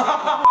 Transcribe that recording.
ハハハハ!